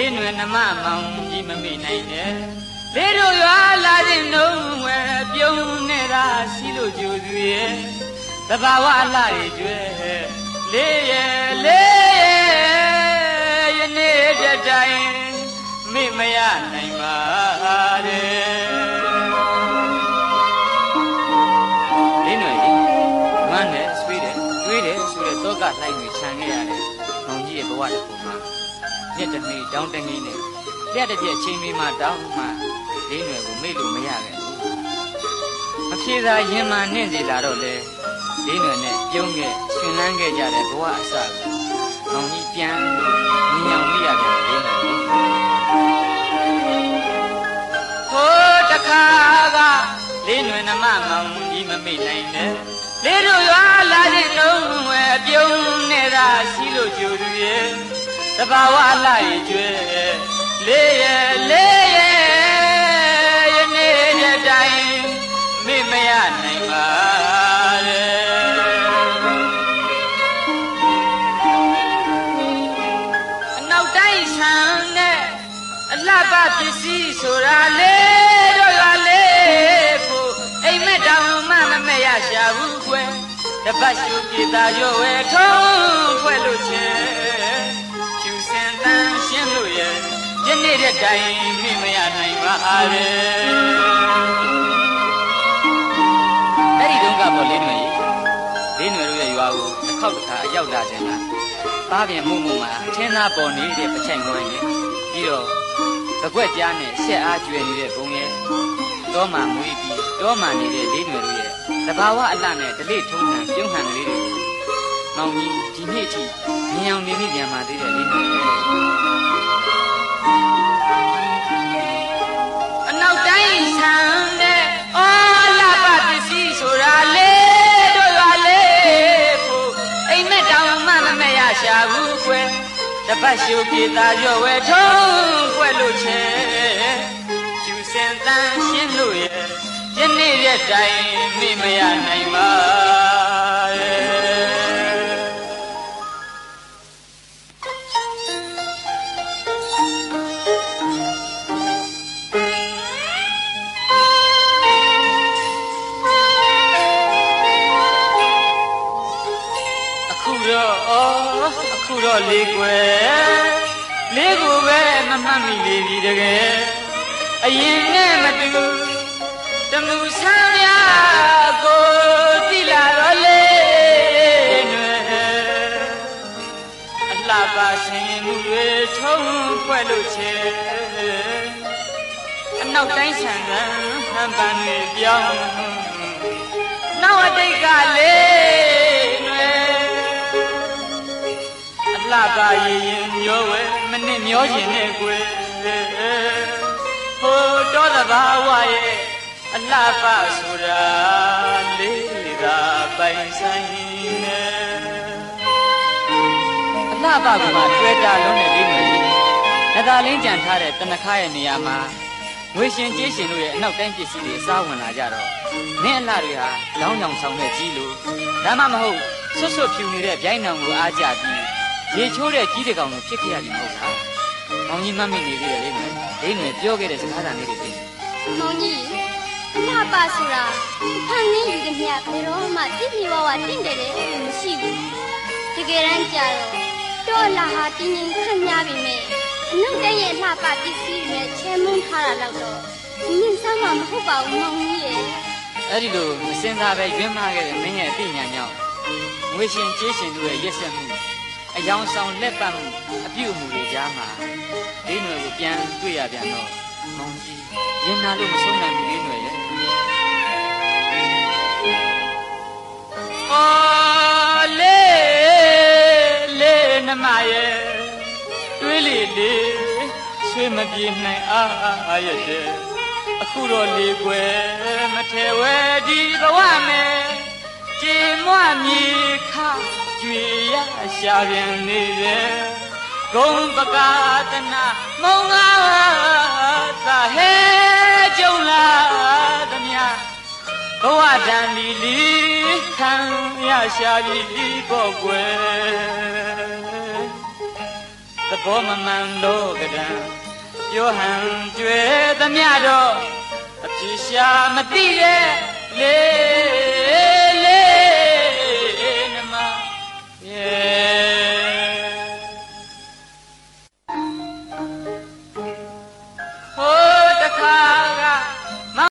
ခါကလေးနွယ်နှမမောင်ကြီးမမေ့နိုင်နဲ့လေးတို့ရွာလာတဲ့နှုံးဝဲပြုံးနေတာရှိလို့ကြိုသူရဲ့တဘာဝလာရကျွဲလေးရဲ့လေးရဲ့ယနေ့တတိုင်းမေ့မရနိုင်ပါတဲ့လေးနွယ်ကြီးဝမ်းနဲ့ဆွေးတယ်တွေးတယ်ဆိုတဲ့တောကလှိုင်းတွေခြံခဲ့ရတယ်။မောင်ကြီးရဲ့ဘဝတစ်ခုမှာ ညက်တမီတောင်းတငင်းနဲ့လက်တစ်ပြက်ချင်းမီမှတောင်းမှလေးနွယ်ကိုမေ့လို့မရခဲ့ဘူး။မဖြေသာရင်မှနှင့်စီလာတော့လေလေးနွယ်နဲ့ပြုံးခဲ့ရှင်လန်းခဲ့ကြတဲ့ဘဝအစကိုမောင်ကြီးပြန်မြင်အောင်မိရတယ်လေးနွယ်ကိုဟိုတခါကလေးနွယ်နှမမောင်ကြီးမမေ့နိုင်နဲ့လေးတို့ရွာလာတဲ့နှုံးဝဲပြုံးနေတာရှိလို့ကြိုသူရဲ့ တဘာဝလာရကျွဲလေးရဲ့လေးရဲ့ယနေ့တဲ့တိုင်မေ့မရနိုင်ပါတဲ့အနောက်တိုင်းဆန်နဲ့အလှပပစ္စည်းဆိုတာလေတို့ရွာလေးဖို့အိမ်မက်တောင်မှမမက်ရရှာဘူးကွယ်တပတ်ရှုပြေသာရောဝဲထုံးဖွဲ့လို့ချေကျူ နေ့တဲ့တိုင်မိမရနိုင်ပါရဲ့အဲ့ဒီတုန်းကပေါ့လေးနွယ်ကြီးလေးနွယ်တို့ရဲ့ရွာကိုတစ်ခေါက်တစ်ခါအရောက်လာခြင်းလားပါပြန်မှုမှုမှာထင်းသားပေါ်နေတဲ့ပချိုင်ဝဲနဲ့ပြီးတော့တကွက်ကြားနဲ့ဆက်အားကျွေနေတဲ့ဘုံရဲ့တောမှမွေးပြီးတောမှနေတဲ့လေးနွယ်တို့ရဲ့တဘာဝအလှနဲ့ဒလိထုံးထန်ပြုံးဟန်ကလေးတွေမောင်ကြီးဒီနေ့အထိမြင်အောင်နေမိပြန်ပါသေးတယ်လေးနွယ် ရရှာဘူးကွယ်တပတ်ရှုပြေသာရော့ဝဲထုံးကွက်လို့ချေကျူစင်တန်ရှင်းလို့ရဲ့ယနေ့ရက်တိုင်မိမရနိုင်ပါ ခုတော့လေးကွယ်လေးကိုပဲမမှတ်မိလေပြီတကယ်အရင်နဲ့မတူတမှုဆန်းရကိုတိလာတော့လေနွယ်အလှပါဆင်မှုတွေထုံးဖွဲ့လို့ချေအနောက်တိုင်းဆန်ကဟန်ပန်တွေပြောင်းနောက်အတိတ်ကလေး အလှပါရင်ရင်မျောဝဲမနစ်မျောခြင်းနဲ့ကွယ်ဟိုတောသဘာဝရဲ့အလှပဆိုတာလေးသာပိုင်ဆိုင်နေအလှပကမှတွေ့တာလုံးနဲ့လေးမယ်ကြီးနဂါလင်းကြံထားတဲ့တနခါရဲ့နေရာမှာငွေရှင်ကြေးရှင်တို့ရဲ့အနောက်တိုင်းပစ္စည်းတွေအစားဝင်လာကြတော့နင်းအလှတွေဟာလောင်းကြောင်ဆောင်တဲ့ကြီးလို့ဒါမှမဟုတ်ဆွတ်ဆွတ်ဖြူနေတဲ့ဗျိုင်းနောင်ကိုအားကြပြီး ရေချိုးတဲ့ကြီးတကောင်ကိုဖြစ်ခဲ့ရပြီမဟုတ်လား။မောင်ကြီးမတ်မိနေသေးတယ်လေးမယ်။လေးမယ်ပြောခဲ့တဲ့စကားသံလေးတွေသိမောင်ကြီးအလှပဆိုတာဖန်ရင်းယူသည်မြတ်ဘယ်တော့မှတိတိဝဝတင့်တယ်တယ်လို့မရှိဘူးတကယ်တမ်းကြတော့တော့လာဟာတင်းတင်းခန့်များပြီမဲ့အနောက်တည့်ရဲ့လှပပစ္စည်းတွေနဲ့ချဲမွန်းထားတာတော့တော့မြင်ဆမ်းမှာမဟုတ်ပါဘူးမောင်ကြီးရဲ့။အဲ့ဒီလိုမစင်စားပဲရွေးမခဲ့တဲ့မင်းရဲ့အသိဉာဏ်ကြောင့်ငွေရှင်ကြေးရှင်တို့ရဲ့ရက်ဆက်မှု အယောင်ဆောင်လက်ပတ်မှုအပြုအမူတွေကြားမှာလေးနွယ်ကိုပြန်တွေ့ရပြန်တော့မောင်ကြီးရင်နာလို့မဆုံးနိုင်ဘူးလေးနွယ်ရဲ့။အော်လေးလေးနှမရဲ့တွေးလေလေဆွေးမပြေနိုင်အားရတဲ့အခုတော့လေကွယ်မထဲဝဲဒီဘဝမယ်ကြည်မွမြေခကြွေ ရရှာပြန်နေတယ်ဂုံပကာတနာမုံငါသာဟဲကြုံလာသမျှဘဝတန်လီလီခံရရှာပြီပေါ့ကွယ်သဘောမမှန်လို့ကတံပြောဟန်ကျွဲသမျှတော့အပြစ်ရှာမသိတဲ့လေလေ